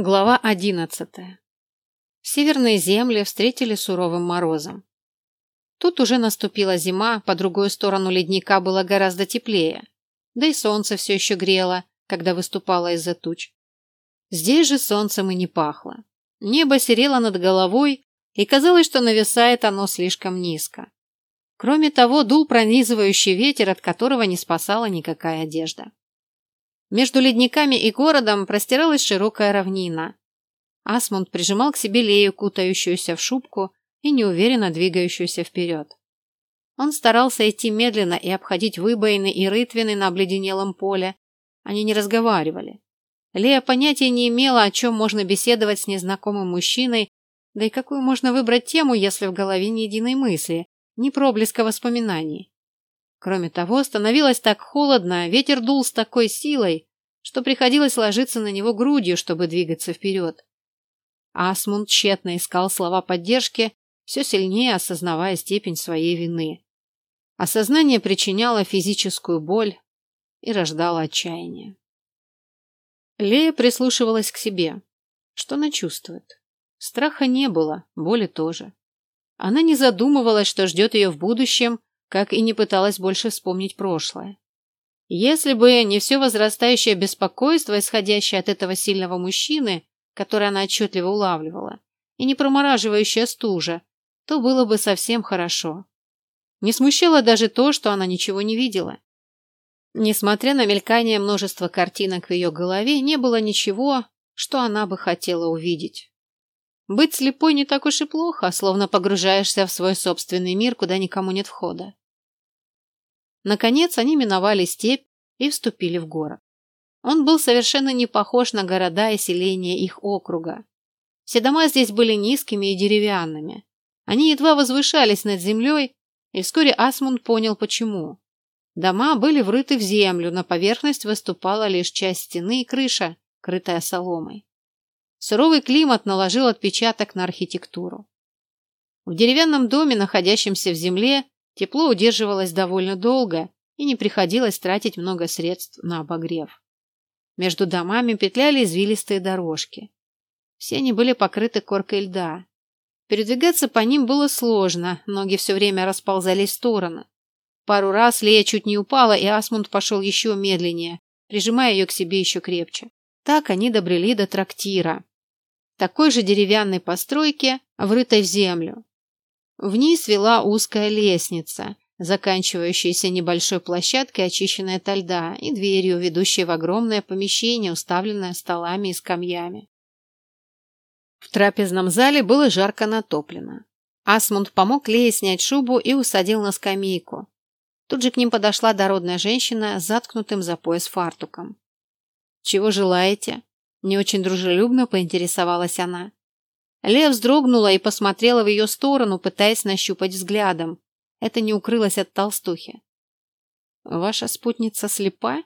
Глава одиннадцатая. Северные земли встретили суровым морозом. Тут уже наступила зима, по другую сторону ледника было гораздо теплее, да и солнце все еще грело, когда выступало из-за туч. Здесь же солнцем и не пахло. Небо серело над головой, и казалось, что нависает оно слишком низко. Кроме того, дул пронизывающий ветер, от которого не спасала никакая одежда. Между ледниками и городом простиралась широкая равнина. Асмунд прижимал к себе Лею, кутающуюся в шубку и неуверенно двигающуюся вперед. Он старался идти медленно и обходить выбоины и рытвины на обледенелом поле. Они не разговаривали. Лея понятия не имела, о чем можно беседовать с незнакомым мужчиной, да и какую можно выбрать тему, если в голове ни единой мысли, ни проблеска воспоминаний. Кроме того, становилось так холодно, ветер дул с такой силой, что приходилось ложиться на него грудью, чтобы двигаться вперед. Асмунд тщетно искал слова поддержки, все сильнее осознавая степень своей вины. Осознание причиняло физическую боль и рождало отчаяние. Лея прислушивалась к себе. Что она чувствует? Страха не было, боли тоже. Она не задумывалась, что ждет ее в будущем, как и не пыталась больше вспомнить прошлое. Если бы не все возрастающее беспокойство, исходящее от этого сильного мужчины, которое она отчетливо улавливала, и не промораживающая стужа, то было бы совсем хорошо. Не смущало даже то, что она ничего не видела. Несмотря на мелькание множества картинок в ее голове, не было ничего, что она бы хотела увидеть. Быть слепой не так уж и плохо, словно погружаешься в свой собственный мир, куда никому нет входа. Наконец они миновали степь и вступили в город. Он был совершенно не похож на города и селения их округа. Все дома здесь были низкими и деревянными. Они едва возвышались над землей, и вскоре Асмунд понял, почему. Дома были врыты в землю, на поверхность выступала лишь часть стены и крыша, крытая соломой. Суровый климат наложил отпечаток на архитектуру. В деревянном доме, находящемся в земле, Тепло удерживалось довольно долго, и не приходилось тратить много средств на обогрев. Между домами петляли извилистые дорожки. Все они были покрыты коркой льда. Передвигаться по ним было сложно, ноги все время расползались в стороны. Пару раз Лея чуть не упала, и Асмунд пошел еще медленнее, прижимая ее к себе еще крепче. Так они добрели до трактира. Такой же деревянной постройки, врытой в землю. Вниз вела узкая лестница, заканчивающаяся небольшой площадкой, очищенной от льда, и дверью, ведущей в огромное помещение, уставленное столами и скамьями. В трапезном зале было жарко натоплено. Асмунд помог Лее снять шубу и усадил на скамейку. Тут же к ним подошла дородная женщина с заткнутым за пояс фартуком. «Чего желаете?» Не очень дружелюбно поинтересовалась она. Лев вздрогнула и посмотрела в ее сторону, пытаясь нащупать взглядом. Это не укрылось от толстухи. «Ваша спутница слепа?»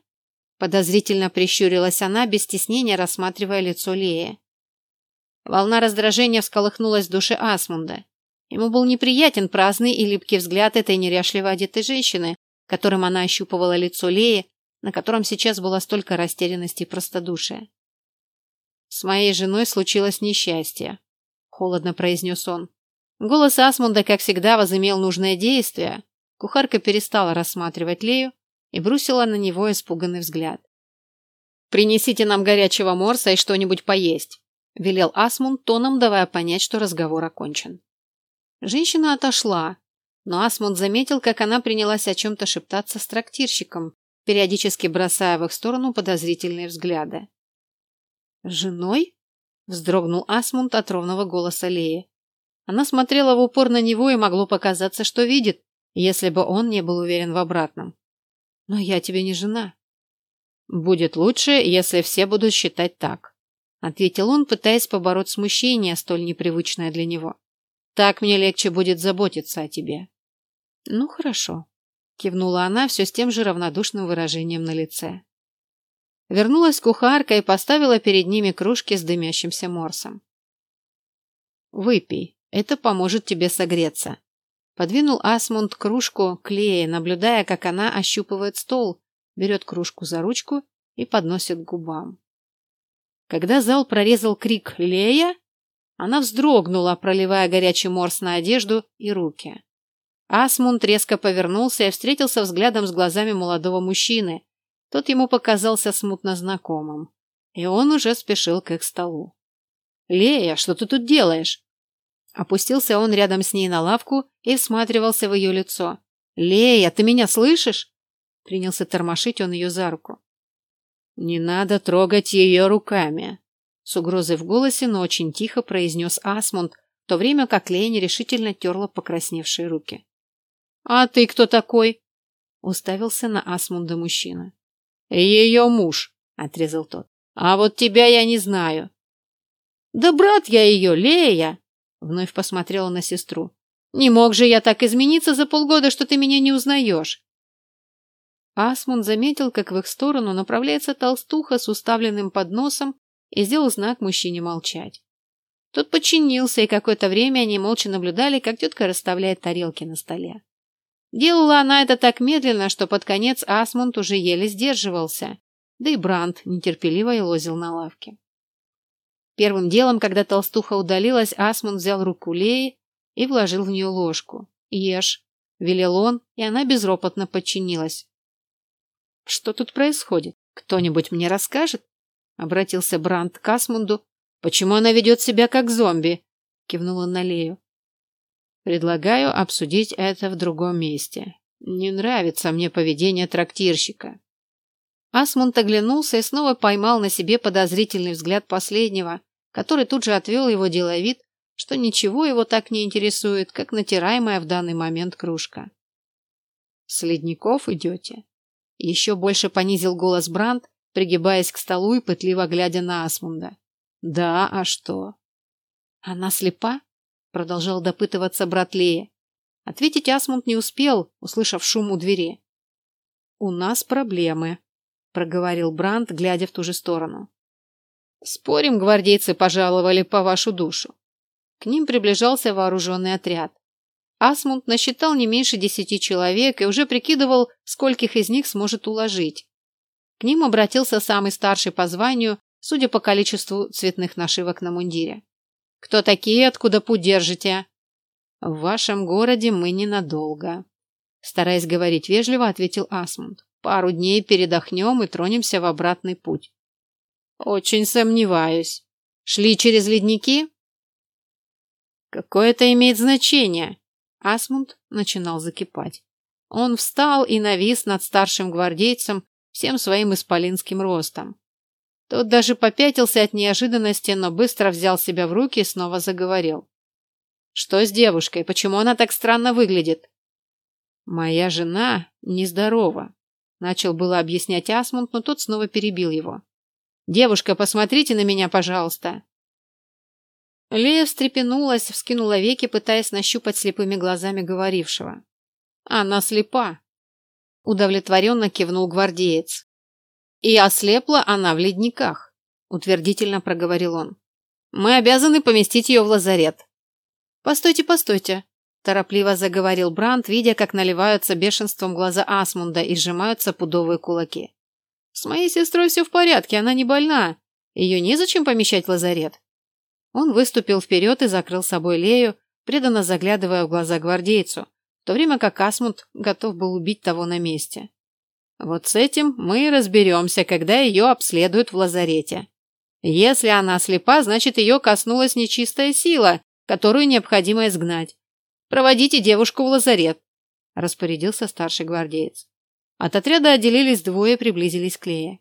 Подозрительно прищурилась она, без стеснения рассматривая лицо Леи. Волна раздражения всколыхнулась в душе Асмунда. Ему был неприятен праздный и липкий взгляд этой неряшливо одетой женщины, которым она ощупывала лицо Леи, на котором сейчас было столько растерянности и простодушия. «С моей женой случилось несчастье», холодно произнес он. Голос Асмунда, как всегда, возымел нужное действие. Кухарка перестала рассматривать Лею и бросила на него испуганный взгляд. «Принесите нам горячего морса и что-нибудь поесть», – велел Асмунд, тоном давая понять, что разговор окончен. Женщина отошла, но Асмунд заметил, как она принялась о чем-то шептаться с трактирщиком, периодически бросая в их сторону подозрительные взгляды. «Женой?» Вздрогнул Асмунд от ровного голоса Леи. Она смотрела в упор на него и могло показаться, что видит, если бы он не был уверен в обратном. «Но я тебе не жена». «Будет лучше, если все будут считать так», — ответил он, пытаясь побороть смущение, столь непривычное для него. «Так мне легче будет заботиться о тебе». «Ну, хорошо», — кивнула она все с тем же равнодушным выражением на лице. Вернулась кухарка и поставила перед ними кружки с дымящимся морсом. «Выпей, это поможет тебе согреться». Подвинул Асмунд кружку к Лее, наблюдая, как она ощупывает стол, берет кружку за ручку и подносит к губам. Когда зал прорезал крик «Лея!», она вздрогнула, проливая горячий морс на одежду и руки. Асмунд резко повернулся и встретился взглядом с глазами молодого мужчины. Тот ему показался смутно знакомым. И он уже спешил к их столу. «Лея, что ты тут делаешь?» Опустился он рядом с ней на лавку и всматривался в ее лицо. «Лея, ты меня слышишь?» Принялся тормошить он ее за руку. «Не надо трогать ее руками!» С угрозой в голосе, но очень тихо произнес Асмунд, в то время как Лея нерешительно терла покрасневшие руки. «А ты кто такой?» Уставился на Асмунда мужчина. «Ее муж», — отрезал тот. «А вот тебя я не знаю». «Да брат я ее, Лея!» Вновь посмотрела на сестру. «Не мог же я так измениться за полгода, что ты меня не узнаешь?» Асмун заметил, как в их сторону направляется толстуха с уставленным подносом и сделал знак мужчине молчать. Тот подчинился, и какое-то время они молча наблюдали, как тетка расставляет тарелки на столе. Делала она это так медленно, что под конец Асмунд уже еле сдерживался, да и Бранд нетерпеливо елозил на лавке. Первым делом, когда толстуха удалилась, Асмунд взял руку Леи и вложил в нее ложку. «Ешь», — велел он, и она безропотно подчинилась. Что тут происходит? Кто-нибудь мне расскажет? Обратился Бранд к Асмунду. Почему она ведет себя как зомби? Кивнул он на Лею. Предлагаю обсудить это в другом месте. Не нравится мне поведение трактирщика. Асмунд оглянулся и снова поймал на себе подозрительный взгляд последнего, который тут же отвел его деловид, что ничего его так не интересует, как натираемая в данный момент кружка. «С ледников идете?» Еще больше понизил голос Бранд, пригибаясь к столу и пытливо глядя на Асмунда. «Да, а что?» «Она слепа?» — продолжал допытываться брат Лея. Ответить Асмунд не успел, услышав шум у двери. «У нас проблемы», — проговорил Бранд, глядя в ту же сторону. «Спорим, гвардейцы пожаловали по вашу душу». К ним приближался вооруженный отряд. Асмунд насчитал не меньше десяти человек и уже прикидывал, скольких из них сможет уложить. К ним обратился самый старший по званию, судя по количеству цветных нашивок на мундире. «Кто такие? Откуда путь держите?» «В вашем городе мы ненадолго», — стараясь говорить вежливо, ответил Асмунд. «Пару дней передохнем и тронемся в обратный путь». «Очень сомневаюсь. Шли через ледники?» «Какое это имеет значение?» Асмунд начинал закипать. Он встал и навис над старшим гвардейцем всем своим исполинским ростом. Тот даже попятился от неожиданности, но быстро взял себя в руки и снова заговорил. «Что с девушкой? Почему она так странно выглядит?» «Моя жена нездорова», — начал было объяснять Асмунд, но тот снова перебил его. «Девушка, посмотрите на меня, пожалуйста. Лея встрепенулась, вскинула веки, пытаясь нащупать слепыми глазами говорившего. «Она слепа!» Удовлетворенно кивнул гвардеец. «И ослепла она в ледниках», утвердительно проговорил он. «Мы обязаны поместить ее в лазарет». «Постойте, постойте», торопливо заговорил Бранд, видя, как наливаются бешенством глаза Асмунда и сжимаются пудовые кулаки. «С моей сестрой все в порядке, она не больна. Ее незачем помещать в лазарет. Он выступил вперед и закрыл собой Лею, преданно заглядывая в глаза гвардейцу, в то время как Асмунд готов был убить того на месте. Вот с этим мы и разберемся, когда ее обследуют в лазарете. Если она слепа, значит ее коснулась нечистая сила, которую необходимо изгнать. Проводите девушку в лазарет, распорядился старший гвардеец. От отряда отделились двое приблизились к Лее.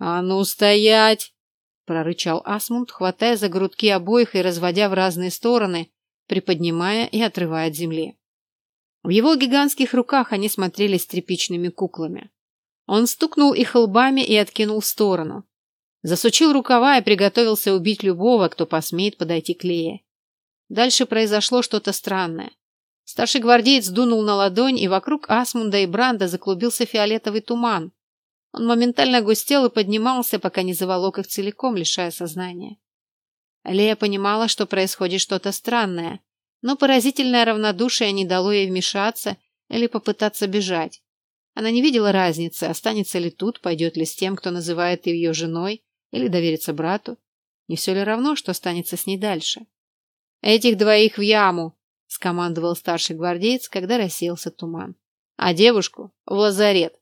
«А ну стоять!» прорычал Асмунд, хватая за грудки обоих и разводя в разные стороны, приподнимая и отрывая от земли. В его гигантских руках они смотрелись тряпичными куклами. Он стукнул их лбами и откинул в сторону. Засучил рукава и приготовился убить любого, кто посмеет подойти к Лее. Дальше произошло что-то странное. Старший гвардеец дунул на ладонь, и вокруг Асмунда и Бранда заклубился фиолетовый туман, он моментально густел и поднимался, пока не заволок их целиком, лишая сознания. Лея понимала, что происходит что-то странное, но поразительное равнодушие не дало ей вмешаться или попытаться бежать. Она не видела разницы, останется ли тут, пойдет ли с тем, кто называет ее женой, Или довериться брату? Не все ли равно, что останется с ней дальше? «Этих двоих в яму!» — скомандовал старший гвардеец, когда рассеялся туман. «А девушку — в лазарет!»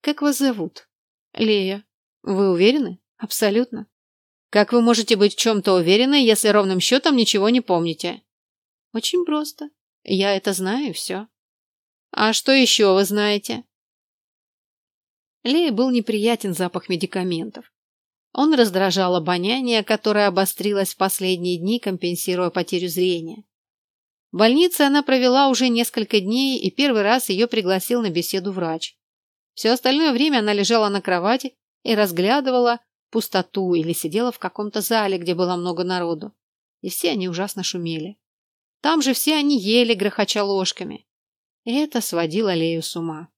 «Как вас зовут?» «Лея. Вы уверены?» «Абсолютно. Как вы можете быть в чем-то уверены, если ровным счетом ничего не помните?» «Очень просто. Я это знаю, и все». «А что еще вы знаете?» Лее был неприятен запах медикаментов. Он раздражал обоняние, которое обострилось в последние дни, компенсируя потерю зрения. В больнице она провела уже несколько дней, и первый раз ее пригласил на беседу врач. Все остальное время она лежала на кровати и разглядывала пустоту или сидела в каком-то зале, где было много народу. И все они ужасно шумели. Там же все они ели, грохоча ложками. И это сводило Лею с ума.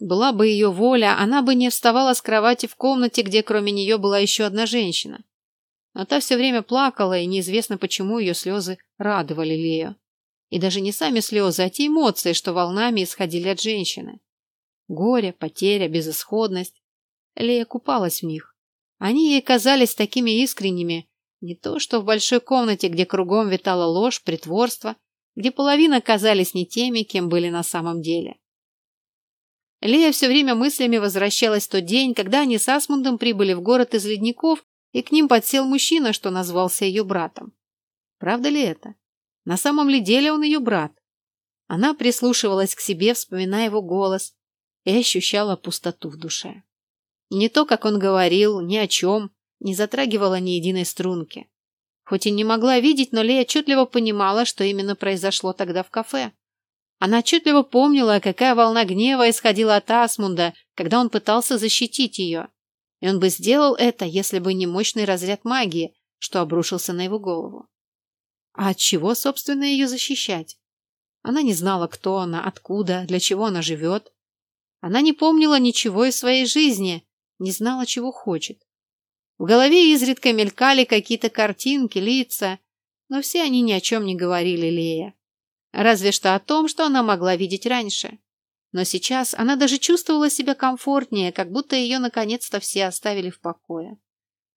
Была бы ее воля, она бы не вставала с кровати в комнате, где кроме нее была еще одна женщина. Но та все время плакала, и неизвестно, почему ее слезы радовали Лею. И даже не сами слезы, а те эмоции, что волнами исходили от женщины. Горе, потеря, безысходность. Лея купалась в них. Они ей казались такими искренними, не то что в большой комнате, где кругом витала ложь, притворство, где половина казались не теми, кем были на самом деле. Лея все время мыслями возвращалась в тот день, когда они с Асмундом прибыли в город из ледников, и к ним подсел мужчина, что назвался ее братом. Правда ли это? На самом ли деле он ее брат? Она прислушивалась к себе, вспоминая его голос, и ощущала пустоту в душе. Не то, как он говорил, ни о чем, не затрагивала ни единой струнки. Хоть и не могла видеть, но Лея отчетливо понимала, что именно произошло тогда в кафе. Она отчетливо помнила, какая волна гнева исходила от Асмунда, когда он пытался защитить ее. И он бы сделал это, если бы не мощный разряд магии, что обрушился на его голову. А от чего, собственно, ее защищать? Она не знала, кто она, откуда, для чего она живет. Она не помнила ничего из своей жизни, не знала, чего хочет. В голове изредка мелькали какие-то картинки, лица, но все они ни о чем не говорили Лея. Разве что о том, что она могла видеть раньше. Но сейчас она даже чувствовала себя комфортнее, как будто ее наконец-то все оставили в покое.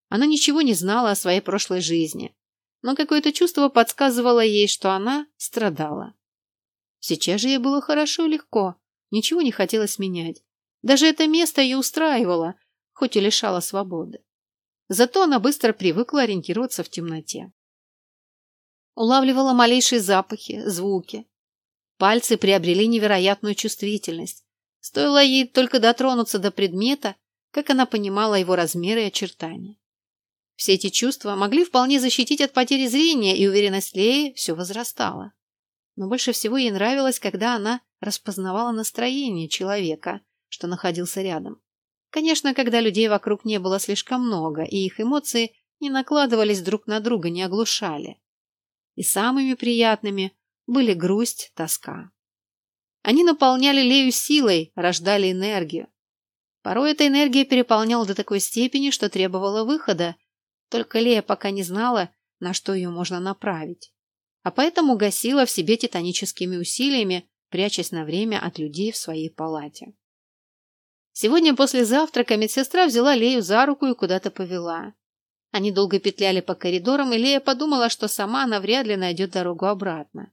Она ничего не знала о своей прошлой жизни, но какое-то чувство подсказывало ей, что она страдала. Сейчас же ей было хорошо и легко, ничего не хотелось менять. Даже это место ее устраивало, хоть и лишало свободы. Зато она быстро привыкла ориентироваться в темноте улавливала малейшие запахи, звуки. Пальцы приобрели невероятную чувствительность. Стоило ей только дотронуться до предмета, как она понимала его размеры и очертания. Все эти чувства могли вполне защитить от потери зрения, и уверенность Леи все возрастала. Но больше всего ей нравилось, когда она распознавала настроение человека, что находился рядом. Конечно, когда людей вокруг не было слишком много, и их эмоции не накладывались друг на друга, не оглушали и самыми приятными были грусть, тоска. Они наполняли Лею силой, рождали энергию. Порой эта энергия переполняла до такой степени, что требовала выхода, только Лея пока не знала, на что ее можно направить. А поэтому гасила в себе титаническими усилиями, прячась на время от людей в своей палате. Сегодня после завтрака медсестра взяла Лею за руку и куда-то повела. Они долго петляли по коридорам, и Лея подумала, что сама она вряд ли найдет дорогу обратно.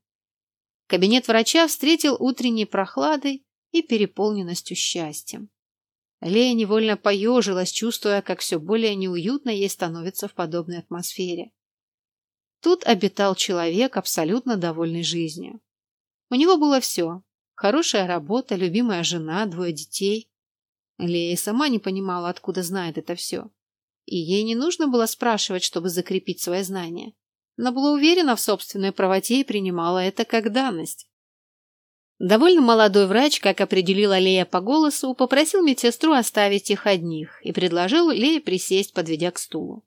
Кабинет врача встретил утренней прохладой и переполненностью счастьем. Лея невольно поежилась, чувствуя, как все более неуютно ей становится в подобной атмосфере. Тут обитал человек, абсолютно довольный жизнью. У него было все. Хорошая работа, любимая жена, двое детей. Лея сама не понимала, откуда знает это все. И ей не нужно было спрашивать, чтобы закрепить свои знания. Она была уверена в собственной правоте и принимала это как данность. Довольно молодой врач, как определила Лея по голосу, попросил медсестру оставить их одних и предложил Лее присесть, подведя к стулу.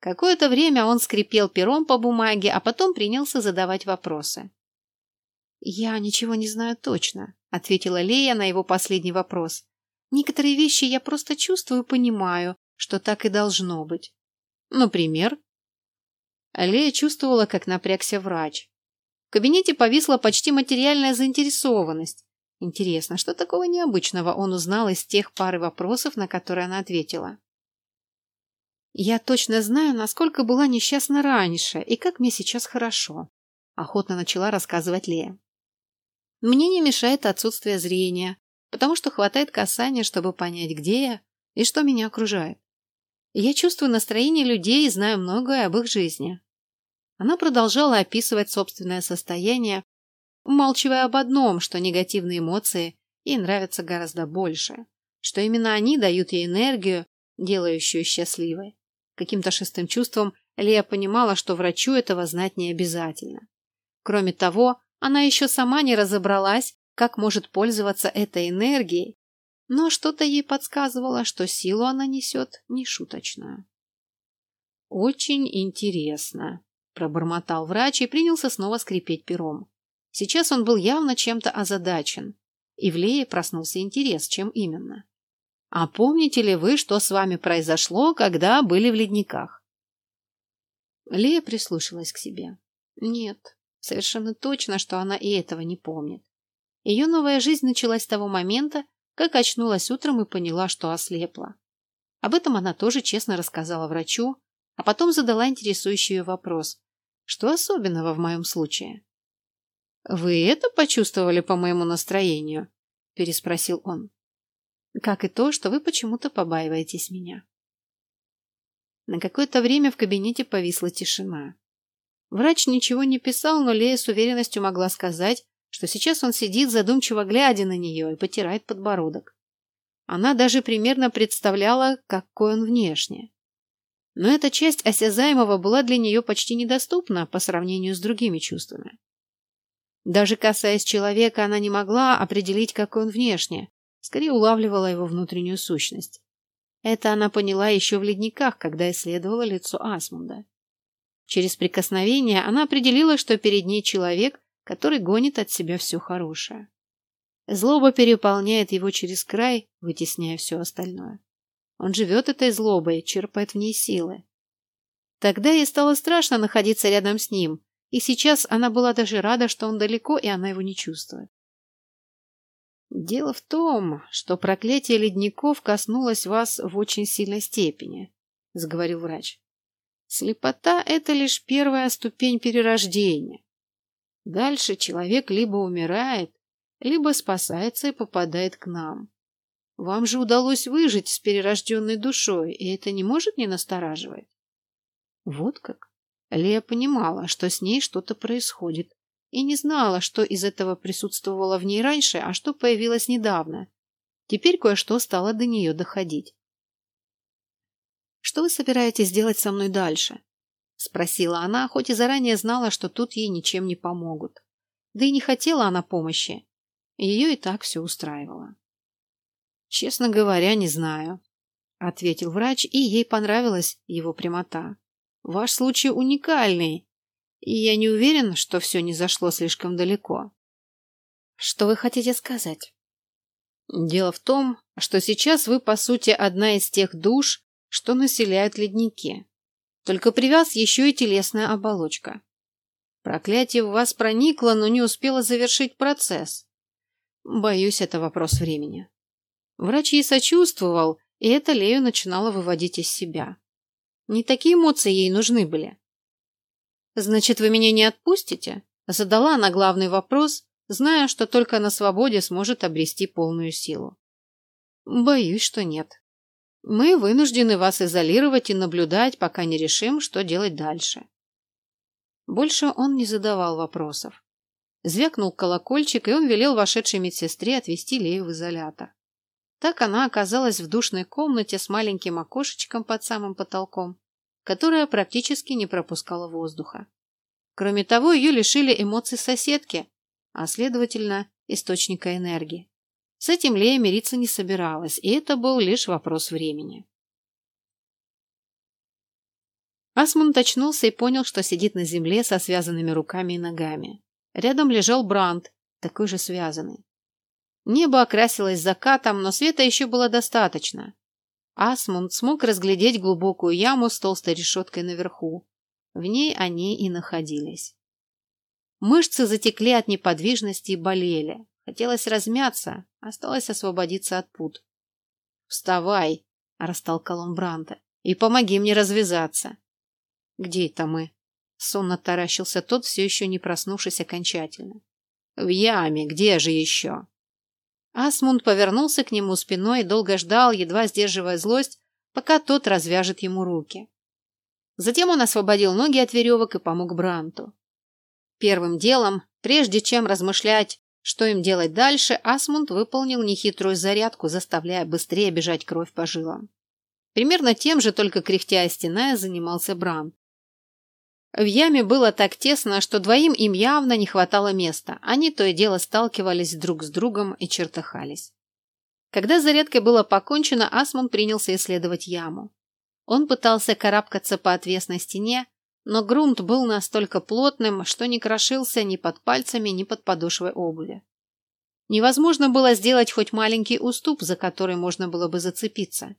Какое-то время он скрипел пером по бумаге, а потом принялся задавать вопросы. «Я ничего не знаю точно», — ответила Лея на его последний вопрос. «Некоторые вещи я просто чувствую и понимаю, что так и должно быть. Например? Лея чувствовала, как напрягся врач. В кабинете повисла почти материальная заинтересованность. Интересно, что такого необычного он узнал из тех пары вопросов, на которые она ответила? Я точно знаю, насколько была несчастна раньше и как мне сейчас хорошо, охотно начала рассказывать Лея. Мне не мешает отсутствие зрения, потому что хватает касания, чтобы понять, где я и что меня окружает. Я чувствую настроение людей и знаю многое об их жизни. Она продолжала описывать собственное состояние, умалчивая об одном, что негативные эмоции ей нравятся гораздо больше, что именно они дают ей энергию, делающую счастливой. Каким-то шестым чувством Лея понимала, что врачу этого знать не обязательно. Кроме того, она еще сама не разобралась, как может пользоваться этой энергией, но что-то ей подсказывало, что силу она несет нешуточную. «Очень интересно», – пробормотал врач и принялся снова скрипеть пером. Сейчас он был явно чем-то озадачен, и в Лее проснулся интерес, чем именно. «А помните ли вы, что с вами произошло, когда были в ледниках?» Лея прислушалась к себе. Нет, совершенно точно, что она и этого не помнит. Ее новая жизнь началась с того момента, как очнулась утром и поняла, что ослепла. Об этом она тоже честно рассказала врачу, а потом задала интересующий ее вопрос. Что особенного в моем случае? «Вы это почувствовали по моему настроению?» – переспросил он. «Как и то, что вы почему-то побаиваетесь меня». На какое-то время в кабинете повисла тишина. Врач ничего не писал, но Лея с уверенностью могла сказать, что сейчас он сидит, задумчиво глядя на нее, и потирает подбородок. Она даже примерно представляла, какой он внешне. Но эта часть осязаемого была для нее почти недоступна по сравнению с другими чувствами. Даже касаясь человека, она не могла определить, какой он внешне, скорее улавливала его внутреннюю сущность. Это она поняла еще в ледниках, когда исследовала лицо Асмунда. Через прикосновение она определила, что перед ней человек, который гонит от себя все хорошее. Злоба переполняет его через край, вытесняя все остальное. Он живет этой злобой, черпает в ней силы. Тогда ей стало страшно находиться рядом с ним, и сейчас она была даже рада, что он далеко, и она его не чувствует. Дело в том, что проклятие ледников коснулось вас в очень сильной степени, заговорил врач. Слепота – это лишь первая ступень перерождения. Дальше человек либо умирает, либо спасается и попадает к нам. Вам же удалось выжить с перерожденной душой, и это не может не настораживать? Вот как? Лея понимала, что с ней что-то происходит, и не знала, что из этого присутствовало в ней раньше, а что появилось недавно. Теперь кое-что стало до нее доходить. «Что вы собираетесь делать со мной дальше?» — спросила она, хоть и заранее знала, что тут ей ничем не помогут. Да и не хотела она помощи. Ее и так все устраивало. «Честно говоря, не знаю», — ответил врач, и ей понравилась его прямота. Ваш случай уникальный, и я не уверен, что все не зашло слишком далеко. Что вы хотите сказать? Дело в том, что сейчас вы, по сути, одна из тех душ, что населяют ледники. Только привяз еще и телесная оболочка. Проклятие в вас проникло, но не успело завершить процесс. Боюсь, это вопрос времени. Врач ей сочувствовал, и это Лею начинало выводить из себя. Не такие эмоции ей нужны были. «Значит, вы меня не отпустите?» Задала она главный вопрос, зная, что только на свободе сможет обрести полную силу. «Боюсь, что нет. Мы вынуждены вас изолировать и наблюдать, пока не решим, что делать дальше». Больше он не задавал вопросов. Звякнул колокольчик, и он велел вошедшей медсестре отвезти Лею в изолятор. Так она оказалась в душной комнате с маленьким окошечком под самым потолком, которая практически не пропускала воздуха. Кроме того, ее лишили эмоций соседки, а, следовательно, источника энергии. С этим Лея мириться не собиралась, и это был лишь вопрос времени. Асмунд очнулся и понял, что сидит на земле со связанными руками и ногами. Рядом лежал Бранд, такой же связанный. Небо окрасилось закатом, но света еще было достаточно. Асмунд смог разглядеть глубокую яму с толстой решеткой наверху. В ней они и находились. Мышцы затекли от неподвижности и болели. Хотелось размяться, осталось освободиться от пут. «Вставай!» – растолкал он Бранта. и помоги мне развязаться. Где это мы? Сонно таращился тот, все еще не проснувшись окончательно. В яме, где же еще? Асмунд повернулся к нему спиной и долго ждал, едва сдерживая злость, пока тот развяжет ему руки. Затем он освободил ноги от веревок и помог Бранту. Первым делом, прежде чем размышлять, что им делать дальше, Асмунд выполнил нехитрую зарядку, заставляя быстрее бежать кровь по жилам. Примерно тем же, только кряхтя и стеная, занимался Брант. В яме было так тесно, что двоим им явно не хватало места. Они то и дело сталкивались друг с другом и чертыхались. Когда зарядкой было покончено, Асмунд принялся исследовать яму. Он пытался карабкаться по отвесной стене, но грунт был настолько плотным, что не крошился ни под пальцами, ни под подошвой обуви. Невозможно было сделать хоть маленький уступ, за который можно было бы зацепиться.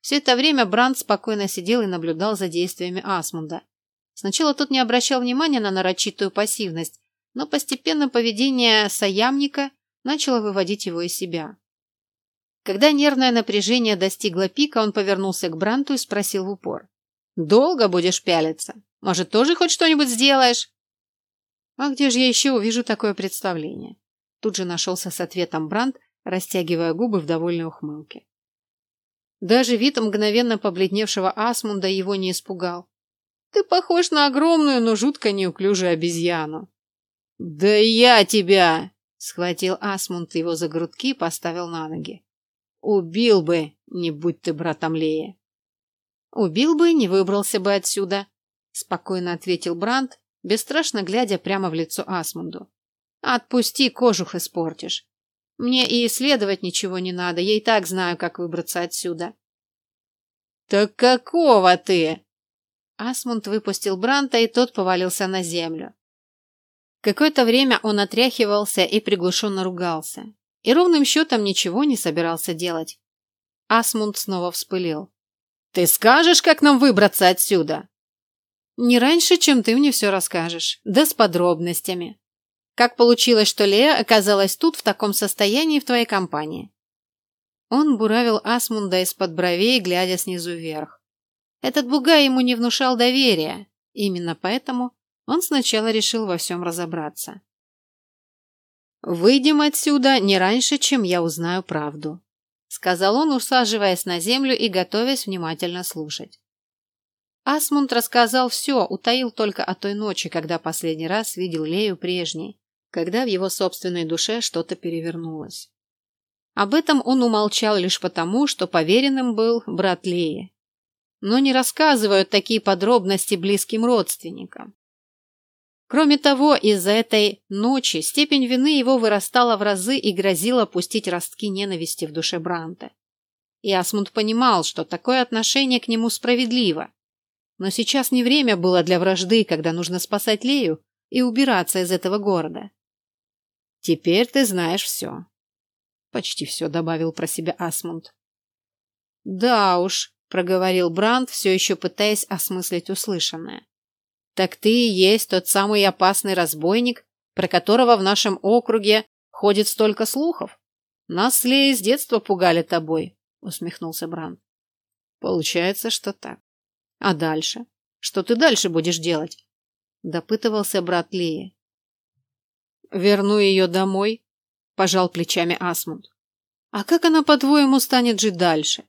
Все это время Бранд спокойно сидел и наблюдал за действиями Асмунда. Сначала тот не обращал внимания на нарочитую пассивность, но постепенно поведение саямника начало выводить его из себя. Когда нервное напряжение достигло пика, он повернулся к Бранту и спросил в упор. Долго будешь пялиться? Может, тоже хоть что-нибудь сделаешь? А где же я еще увижу такое представление? Тут же нашелся с ответом Бранд, растягивая губы в довольной ухмылке. Даже вид мгновенно побледневшего Асмунда его не испугал. Ты похож на огромную, но жутко неуклюжую обезьяну. Да я тебя! Схватил Асмунд его за грудки и поставил на ноги. Убил бы, не будь ты братом Лея. Убил бы, не выбрался бы отсюда, спокойно ответил Бранд, бесстрашно глядя прямо в лицо Асмунду. Отпусти, кожух испортишь. Мне и исследовать ничего не надо, я и так знаю, как выбраться отсюда. Так какого ты? Асмунд выпустил Бранта, и тот повалился на землю. Какое-то время он отряхивался и приглушенно ругался. И ровным счетом ничего не собирался делать. Асмунд снова вспылил. Ты скажешь, как нам выбраться отсюда? Не раньше, чем ты мне все расскажешь, да с подробностями. Как получилось, что Лея оказалась тут в таком состоянии в твоей компании? Он буравил Асмунда из-под бровей, глядя снизу вверх. Этот бугай ему не внушал доверия. Именно поэтому он сначала решил во всем разобраться. «Выйдем отсюда не раньше, чем я узнаю правду», сказал он, усаживаясь на землю и готовясь внимательно слушать. Асмунд рассказал все, утаил только о той ночи, когда последний раз видел Лею прежней, когда в его собственной душе что-то перевернулось. Об этом он умолчал лишь потому, что поверенным был брат Леи. Но не рассказывают такие подробности близким родственникам. Кроме того, из-за этой ночи степень вины его вырастала в разы и грозила пустить ростки ненависти в душе Бранта. И Асмунд понимал, что такое отношение к нему справедливо. Но сейчас не время было для вражды, когда нужно спасать Лею и убираться из этого города. «Теперь ты знаешь все». Почти все добавил про себя Асмунд. «Да уж», — проговорил Бранд, все еще пытаясь осмыслить услышанное. Так ты и есть тот самый опасный разбойник, про которого в нашем округе ходит столько слухов. Нас с с детства пугали тобой, усмехнулся Бран. Получается, что так. А дальше? Что ты дальше будешь делать? Допытывался брат Леи. Верну ее домой, пожал плечами Асмунд. А как она, по-твоему, станет жить дальше?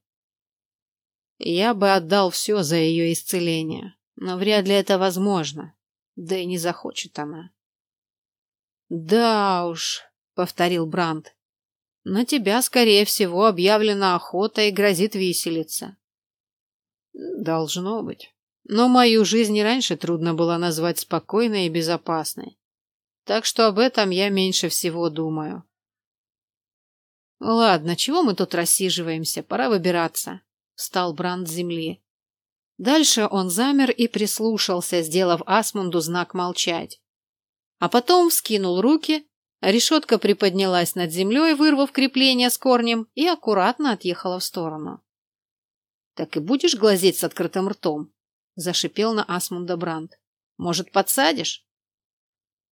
Я бы отдал все за ее исцеление, но вряд ли это возможно. Да и не захочет она. Да уж, повторил Бранд. На тебя, скорее всего, объявлена охота и грозит виселица. Должно быть. Но мою жизнь и раньше трудно было назвать спокойной и безопасной. Так что об этом я меньше всего думаю. Ладно, чего мы тут рассиживаемся? Пора выбираться. Встал Бранд с земли. Дальше он замер и прислушался, сделав Асмунду знак молчать. А потом вскинул руки, решетка приподнялась над землей, вырвав крепление с корнем, и аккуратно отъехала в сторону. «Так и будешь глазеть с открытым ртом?» – зашипел на Асмунда Бранд. «Может, подсадишь?»